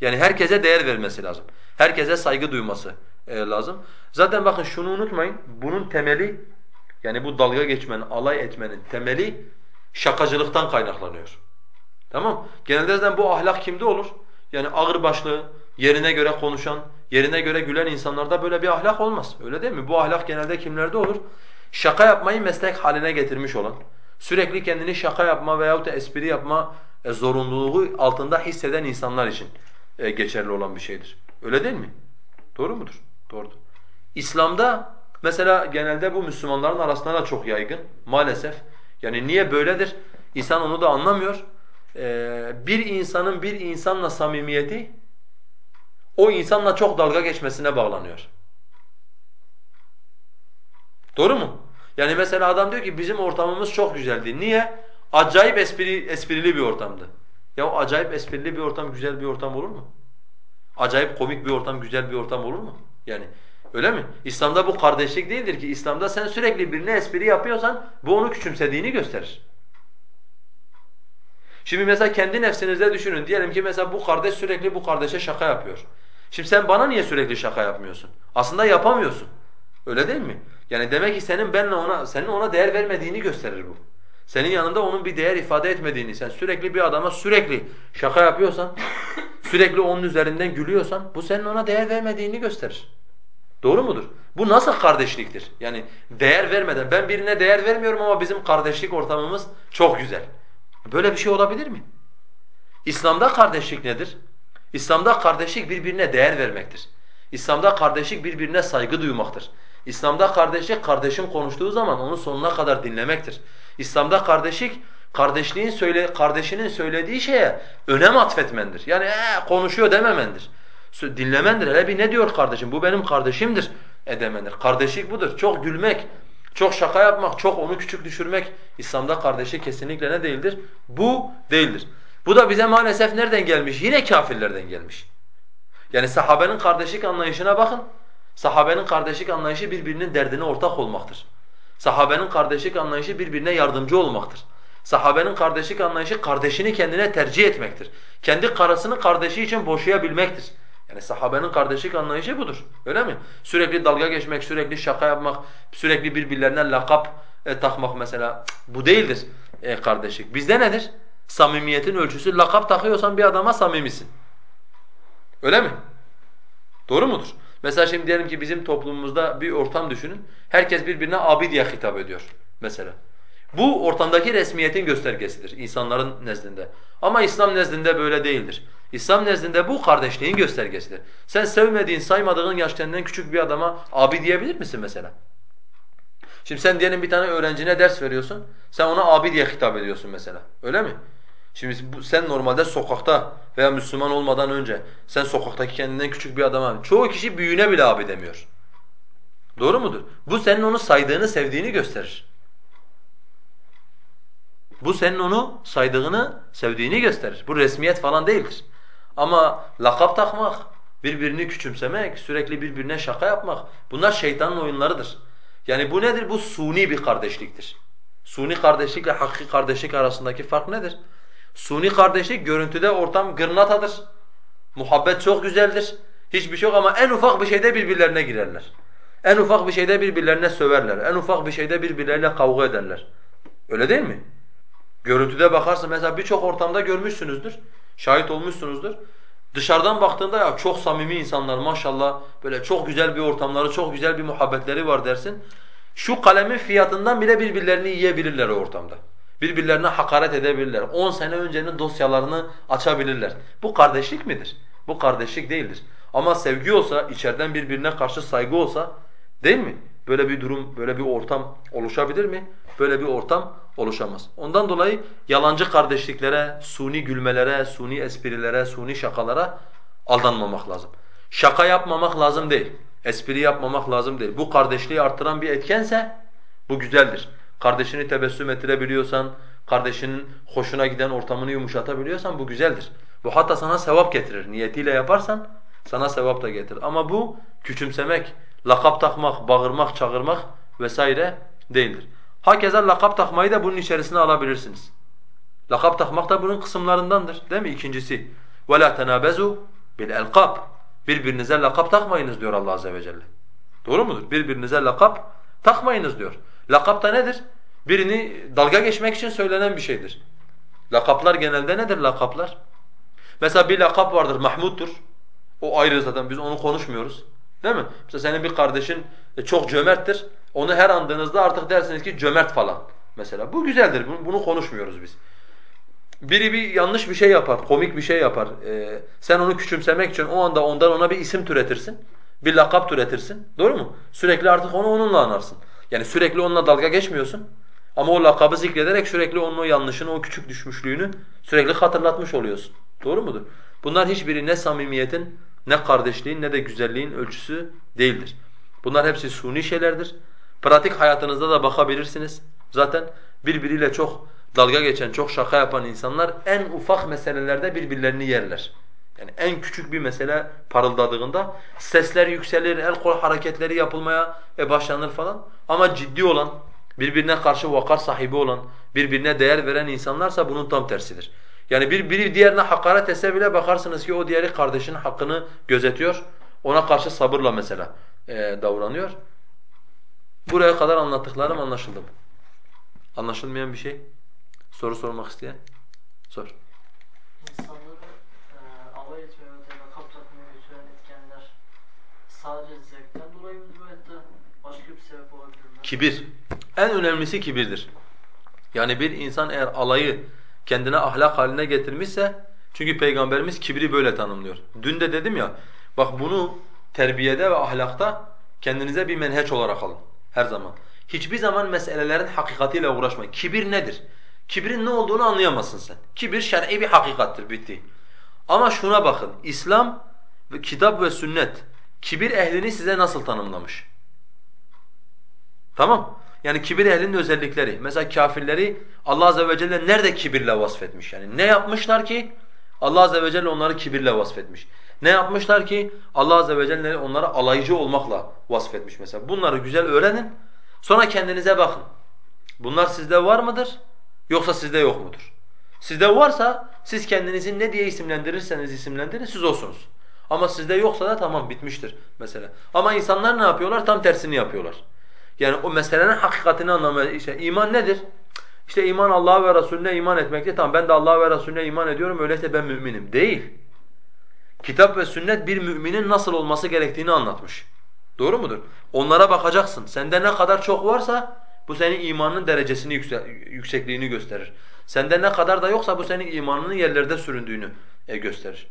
Yani herkese değer vermesi lazım. Herkese saygı duyması e, lazım. Zaten bakın şunu unutmayın. Bunun temeli yani bu dalga geçmenin, alay etmenin temeli şakacılıktan kaynaklanıyor. Tamam? Genelde zaten bu ahlak kimde olur? Yani ağır başlı, yerine göre konuşan, yerine göre gülen insanlarda böyle bir ahlak olmaz. Öyle değil mi? Bu ahlak genelde kimlerde olur? Şaka yapmayı meslek haline getirmiş olan, sürekli kendini şaka yapma veyahut da espri yapma e, zorunluluğu altında hisseden insanlar için e, geçerli olan bir şeydir. Öyle değil mi? Doğru mudur? Doğrudur. İslam'da mesela genelde bu Müslümanların arasında da çok yaygın maalesef. Yani niye böyledir? İnsan onu da anlamıyor. Ee, bir insanın bir insanla samimiyeti o insanla çok dalga geçmesine bağlanıyor. Doğru mu? Yani mesela adam diyor ki bizim ortamımız çok güzeldi. Niye? Acayip espri, esprili bir ortamdı. Ya o acayip esprili bir ortam güzel bir ortam olur mu? Acayip komik bir ortam güzel bir ortam olur mu? Yani öyle mi? İslam'da bu kardeşlik değildir ki. İslam'da sen sürekli birine espri yapıyorsan bu onu küçümsediğini gösterir. Şimdi mesela kendi nefsinizde düşünün. Diyelim ki mesela bu kardeş sürekli bu kardeşe şaka yapıyor. Şimdi sen bana niye sürekli şaka yapmıyorsun? Aslında yapamıyorsun. Öyle değil mi? Yani demek ki senin benle ona senin ona değer vermediğini gösterir bu. Senin yanında onun bir değer ifade etmediğini, sen sürekli bir adama sürekli şaka yapıyorsan, sürekli onun üzerinden gülüyorsan bu senin ona değer vermediğini gösterir. Doğru mudur? Bu nasıl kardeşliktir? Yani değer vermeden, ben birine değer vermiyorum ama bizim kardeşlik ortamımız çok güzel. Böyle bir şey olabilir mi? İslam'da kardeşlik nedir? İslam'da kardeşlik birbirine değer vermektir. İslam'da kardeşlik birbirine saygı duymaktır. İslam'da kardeşlik kardeşin konuştuğu zaman onu sonuna kadar dinlemektir. İslam'da kardeşlik kardeşliğin söyle kardeşinin söylediği şeye önem atfetmendir. Yani ee, konuşuyor dememendir. Dinlemendir. Hele bir ne diyor kardeşim? Bu benim kardeşimdir edemendir. Kardeşlik budur. Çok gülmek, çok şaka yapmak, çok onu küçük düşürmek İslam'da kardeşlik kesinlikle ne değildir? Bu değildir. Bu da bize maalesef nereden gelmiş? Yine kafirlerden gelmiş. Yani sahabenin kardeşlik anlayışına bakın. Sahabenin kardeşlik anlayışı birbirinin derdine ortak olmaktır. Sahabenin kardeşlik anlayışı birbirine yardımcı olmaktır. Sahabenin kardeşlik anlayışı kardeşini kendine tercih etmektir. Kendi karısını kardeşi için boşayabilmektir. Yani sahabenin kardeşlik anlayışı budur. Öyle mi? Sürekli dalga geçmek, sürekli şaka yapmak, sürekli birbirlerine lakap e, takmak mesela bu değildir e, kardeşlik. Bizde nedir? Samimiyetin ölçüsü lakap takıyorsan bir adama samimisin. Öyle mi? Doğru mudur? Mesela şimdi diyelim ki bizim toplumumuzda bir ortam düşünün. Herkes birbirine abi diye hitap ediyor mesela. Bu ortamdaki resmiyetin göstergesidir insanların nezdinde. Ama İslam nezdinde böyle değildir. İslam nezdinde bu kardeşliğin göstergesidir. Sen sevmediğin, saymadığın yaşlarından küçük bir adama abi diyebilir misin mesela? Şimdi sen diyelim bir tane öğrencine ders veriyorsun. Sen ona abi diye hitap ediyorsun mesela. Öyle mi? Şimdi bu, sen normalde sokakta veya Müslüman olmadan önce sen sokaktaki kendinden küçük bir adama çoğu kişi büyüğüne bile abi demiyor. Doğru mudur? Bu senin onu saydığını, sevdiğini gösterir. Bu senin onu saydığını, sevdiğini gösterir. Bu resmiyet falan değildir. Ama lakap takmak, birbirini küçümsemek, sürekli birbirine şaka yapmak bunlar şeytanın oyunlarıdır. Yani bu nedir? Bu suni bir kardeşliktir. Suni kardeşlikle hakiki kardeşlik arasındaki fark nedir? Suni kardeşlik görüntüde ortam gırnatadır. Muhabbet çok güzeldir. Hiçbir şey yok ama en ufak bir şeyde birbirlerine girerler. En ufak bir şeyde birbirlerine söverler. En ufak bir şeyde birbirleriyle kavga ederler. Öyle değil mi? Görüntüde bakarsın mesela birçok ortamda görmüşsünüzdür. Şahit olmuşsunuzdur. Dışarıdan baktığında ya çok samimi insanlar maşallah böyle çok güzel bir ortamları, çok güzel bir muhabbetleri var dersin. Şu kalemin fiyatından bile birbirlerini yiyebilirler o ortamda. Birbirlerine hakaret edebilirler. 10 sene öncenin dosyalarını açabilirler. Bu kardeşlik midir? Bu kardeşlik değildir. Ama sevgi olsa, içeriden birbirine karşı saygı olsa değil mi? Böyle bir durum, böyle bir ortam oluşabilir mi? Böyle bir ortam oluşamaz. Ondan dolayı yalancı kardeşliklere, suni gülmelere, suni esprilere, suni şakalara aldanmamak lazım. Şaka yapmamak lazım değil. Espri yapmamak lazım değil. Bu kardeşliği artıran bir etkense bu güzeldir Kardeşini tebessüm ettirebiliyorsan, kardeşinin hoşuna giden ortamını yumuşatabiliyorsan bu güzeldir. Bu hatta sana sevap getirir. Niyetiyle yaparsan sana sevap da getirir. Ama bu küçümsemek, lakap takmak, bağırmak, çağırmak vesaire değildir. Hakeza lakap takmayı da bunun içerisine alabilirsiniz. Lakap takmak da bunun kısımlarındandır değil mi? İkincisi وَلَا تَنَابَزُوا بِالْاَلْقَابِ Birbirinize lakap takmayınız diyor Allah azze ve celle. Doğru mudur? Birbirinize lakap takmayınız diyor. Lakap da nedir? Birini dalga geçmek için söylenen bir şeydir. Lakaplar genelde nedir lakaplar? Mesela bir lakap vardır Mahmud'dur. O ayrı zaten biz onu konuşmuyoruz. Değil mi? Mesela senin bir kardeşin e, çok cömerttir. Onu her andığınızda artık dersiniz ki cömert falan. Mesela bu güzeldir. Bunu, konuşmuyoruz biz. Biri bir yanlış bir şey yapar, komik bir şey yapar. Ee, sen onu küçümsemek için o anda ondan ona bir isim türetirsin. Bir lakap türetirsin. Doğru mu? Sürekli artık onu onunla anarsın. Yani sürekli onunla dalga geçmiyorsun. Ama o lakabı zikrederek sürekli onun o yanlışını, o küçük düşmüşlüğünü sürekli hatırlatmış oluyorsun. Doğru mudur? Bunlar hiçbiri ne samimiyetin, ne kardeşliğin, ne de güzelliğin ölçüsü değildir. Bunlar hepsi suni şeylerdir. Pratik hayatınızda da bakabilirsiniz. Zaten birbiriyle çok dalga geçen, çok şaka yapan insanlar en ufak meselelerde birbirlerini yerler. Yani en küçük bir mesele parıldadığında sesler yükselir, el kol hareketleri yapılmaya e başlanır falan. Ama ciddi olan, birbirine karşı vakar sahibi olan, birbirine değer veren insanlarsa bunun tam tersidir. Yani bir biri diğerine hakaret etse bile bakarsınız ki o diğeri kardeşinin hakkını gözetiyor. Ona karşı sabırla mesela e, davranıyor. Buraya kadar anlattıklarım anlaşıldı mı? Anlaşılmayan bir şey? Soru sormak isteyen? Sor. İnsanları e, alay etmeye ve lakap takmaya götüren etkenler sadece zevkten dolayı mıdır veyahut da başka bir sebep olabilir mi? Kibir. En önemlisi kibirdir. Yani bir insan eğer alayı kendine ahlak haline getirmişse çünkü Peygamberimiz kibri böyle tanımlıyor. Dün de dedim ya bak bunu terbiyede ve ahlakta kendinize bir menheç olarak alın her zaman. Hiçbir zaman meselelerin hakikatiyle uğraşmayın. Kibir nedir? Kibrin ne olduğunu anlayamazsın sen. Kibir şer'i bir hakikattir, bitti. Ama şuna bakın, İslam, ve kitap ve sünnet kibir ehlini size nasıl tanımlamış? Tamam? Yani kibir ehlinin özellikleri. Mesela kafirleri Allah azze ve celle nerede kibirle vasfetmiş? Yani ne yapmışlar ki Allah azze ve celle onları kibirle vasfetmiş? Ne yapmışlar ki Allah azze ve celle onları alaycı olmakla vasfetmiş mesela? Bunları güzel öğrenin. Sonra kendinize bakın. Bunlar sizde var mıdır? Yoksa sizde yok mudur? Sizde varsa siz kendinizi ne diye isimlendirirseniz isimlendirin siz olsunuz. Ama sizde yoksa da tamam bitmiştir mesela. Ama insanlar ne yapıyorlar? Tam tersini yapıyorlar. Yani o meselenin hakikatini anlamaya işte iman nedir? İşte iman Allah'a ve Resulüne iman etmektir. Tamam ben de Allah'a ve Resulüne iman ediyorum öyleyse ben müminim. Değil. Kitap ve sünnet bir müminin nasıl olması gerektiğini anlatmış. Doğru mudur? Onlara bakacaksın. Sende ne kadar çok varsa bu senin imanının derecesini yüksekliğini gösterir. Sende ne kadar da yoksa bu senin imanının yerlerde süründüğünü e, gösterir.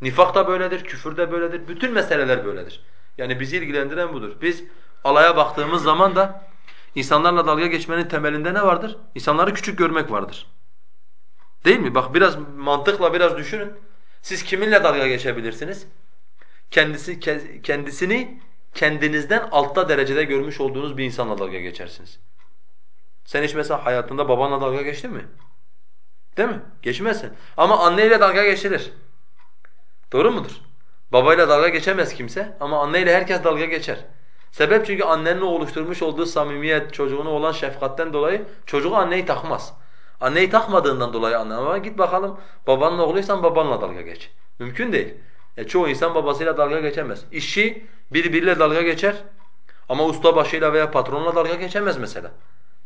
Nifak da böyledir, küfür de böyledir, bütün meseleler böyledir. Yani bizi ilgilendiren budur. Biz alaya baktığımız zaman da insanlarla dalga geçmenin temelinde ne vardır? İnsanları küçük görmek vardır. Değil mi? Bak biraz mantıkla biraz düşünün. Siz kiminle dalga geçebilirsiniz? Kendisi kendisini kendinizden altta derecede görmüş olduğunuz bir insanla dalga geçersiniz. Sen hiç mesela hayatında babanla dalga geçtin mi? Değil mi? Geçmezsin. Ama anneyle dalga geçilir. Doğru mudur? Babayla dalga geçemez kimse ama anneyle herkes dalga geçer. Sebep çünkü annenin oluşturmuş olduğu samimiyet, çocuğuna olan şefkatten dolayı çocuğu anneyi takmaz. Anneyi takmadığından dolayı anne ama git bakalım babanın oğluysan babanla dalga geç. Mümkün değil. E çoğu insan babasıyla dalga geçemez. İşçi birbiriyle dalga geçer ama usta başıyla veya patronla dalga geçemez mesela.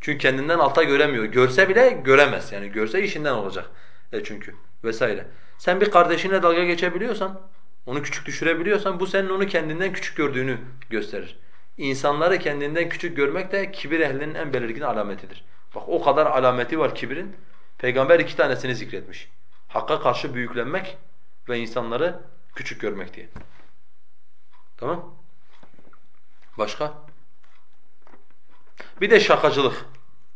Çünkü kendinden alta göremiyor. Görse bile göremez. Yani görse işinden olacak. E çünkü vesaire. Sen bir kardeşinle dalga geçebiliyorsan, onu küçük düşürebiliyorsan bu senin onu kendinden küçük gördüğünü gösterir. İnsanları kendinden küçük görmek de kibir ehlinin en belirgin alametidir. Bak o kadar alameti var kibirin. Peygamber iki tanesini zikretmiş. Hakka karşı büyüklenmek ve insanları küçük görmek diye. Tamam? Başka? Bir de şakacılık.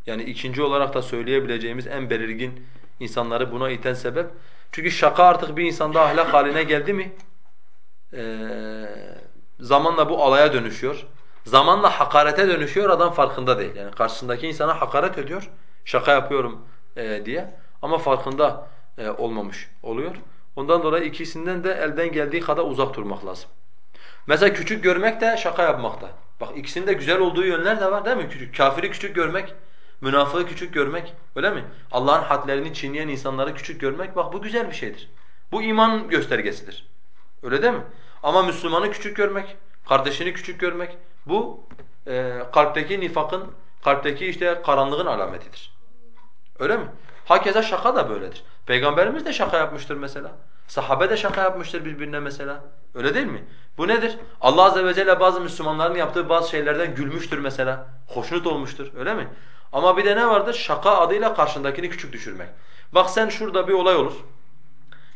Yani ikinci olarak da söyleyebileceğimiz en belirgin insanları buna iten sebep. Çünkü şaka artık bir insanda ahlak haline geldi mi ee, zamanla bu alaya dönüşüyor. Zamanla hakarete dönüşüyor adam farkında değil. Yani karşısındaki insana hakaret ediyor. Şaka yapıyorum e, diye ama farkında e, olmamış oluyor. Ondan dolayı ikisinden de elden geldiği kadar uzak durmak lazım. Mesela küçük görmek de şaka yapmakta. Bak ikisinin de güzel olduğu yönler de var değil mi? Küçük, kafiri küçük görmek, münafığı küçük görmek öyle mi? Allah'ın hadlerini çiğneyen insanları küçük görmek bak bu güzel bir şeydir. Bu iman göstergesidir. Öyle değil mi? Ama Müslümanı küçük görmek, kardeşini küçük görmek bu e, kalpteki nifakın, kalpteki işte karanlığın alametidir. Öyle mi? Hakeza şaka da böyledir. Peygamberimiz de şaka yapmıştır mesela. Sahabe de şaka yapmıştır birbirine mesela. Öyle değil mi? Bu nedir? Allah azze ve celle bazı Müslümanların yaptığı bazı şeylerden gülmüştür mesela. Hoşnut olmuştur. Öyle mi? Ama bir de ne vardır? Şaka adıyla karşındakini küçük düşürmek. Bak sen şurada bir olay olur.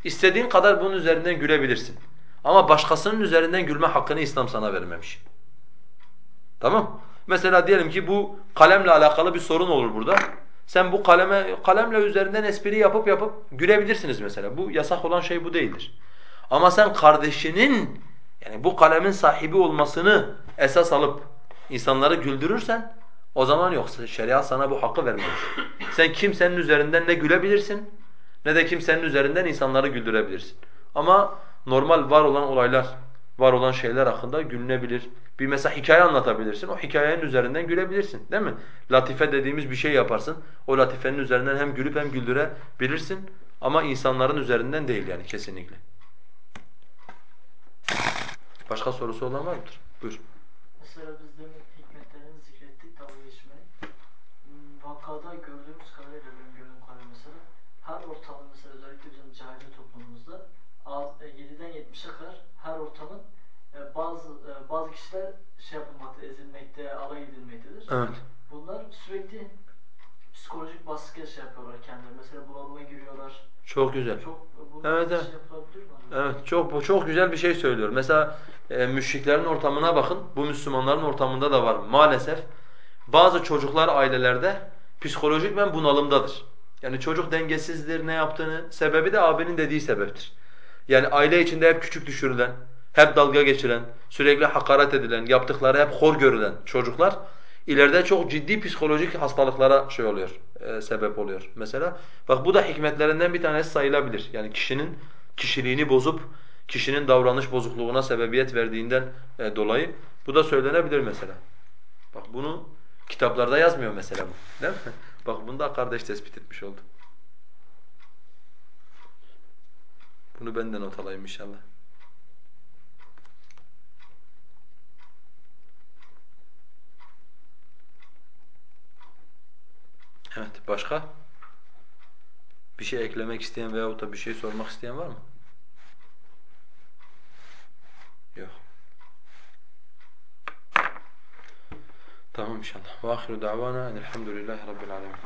İstediğin kadar bunun üzerinden gülebilirsin. Ama başkasının üzerinden gülme hakkını İslam sana vermemiş. Tamam? Mesela diyelim ki bu kalemle alakalı bir sorun olur burada. Sen bu kaleme kalemle üzerinden espri yapıp yapıp gülebilirsiniz mesela. Bu yasak olan şey bu değildir. Ama sen kardeşinin yani bu kalemin sahibi olmasını esas alıp insanları güldürürsen o zaman yoksa şeriat sana bu hakkı vermemiş. Sen kimsenin üzerinden ne gülebilirsin ne de kimsenin üzerinden insanları güldürebilirsin. Ama normal var olan olaylar, var olan şeyler hakkında gülünebilir. Bir mesela hikaye anlatabilirsin, o hikayenin üzerinden gülebilirsin değil mi? Latife dediğimiz bir şey yaparsın, o latifenin üzerinden hem gülüp hem güldürebilirsin ama insanların üzerinden değil yani kesinlikle. Başka sorusu olan var mıdır? Buyur. Mesela biz demin hikmetlerini zikrettik dalga geçmeyi. Hmm, Vakada gördüğümüz kadarıyla benim gördüğüm kadarıyla mesela her ortamın mesela özellikle bizim cahiliye toplumumuzda az- e, 7'den 70'e kadar her ortamın e, bazı e, bazı kişiler şey yapılmakta, ezilmekte, alay edilmektedir. Evet. Bunlar sürekli psikolojik baskı şey yapıyorlar kendileri. Mesela bunalıma giriyorlar. Çok güzel. Çok bunlar Evet, şey evet. acaba? Evet, çok bu çok güzel bir şey söylüyor. Mesela e, müşriklerin ortamına bakın. Bu Müslümanların ortamında da var maalesef. Bazı çocuklar ailelerde psikolojik ben bunalımdadır. Yani çocuk dengesizdir, ne yaptığını, sebebi de abinin dediği sebeptir. Yani aile içinde hep küçük düşürülen, hep dalga geçilen, sürekli hakaret edilen, yaptıkları hep hor görülen çocuklar ileride çok ciddi psikolojik hastalıklara şey oluyor, e, sebep oluyor mesela. Bak bu da hikmetlerinden bir tanesi sayılabilir. Yani kişinin kişiliğini bozup kişinin davranış bozukluğuna sebebiyet verdiğinden e, dolayı bu da söylenebilir mesela. Bak bunu kitaplarda yazmıyor mesela bu. Değil mi? Bak bunu da kardeş tespit etmiş oldu. Bunu ben de not alayım inşallah. Evet, başka? Bir şey eklemek isteyen veyahut da bir şey sormak isteyen var mı? Yok. Tamam inşallah. Ve ahiru davana enelhamdülillahi rabbil alemin.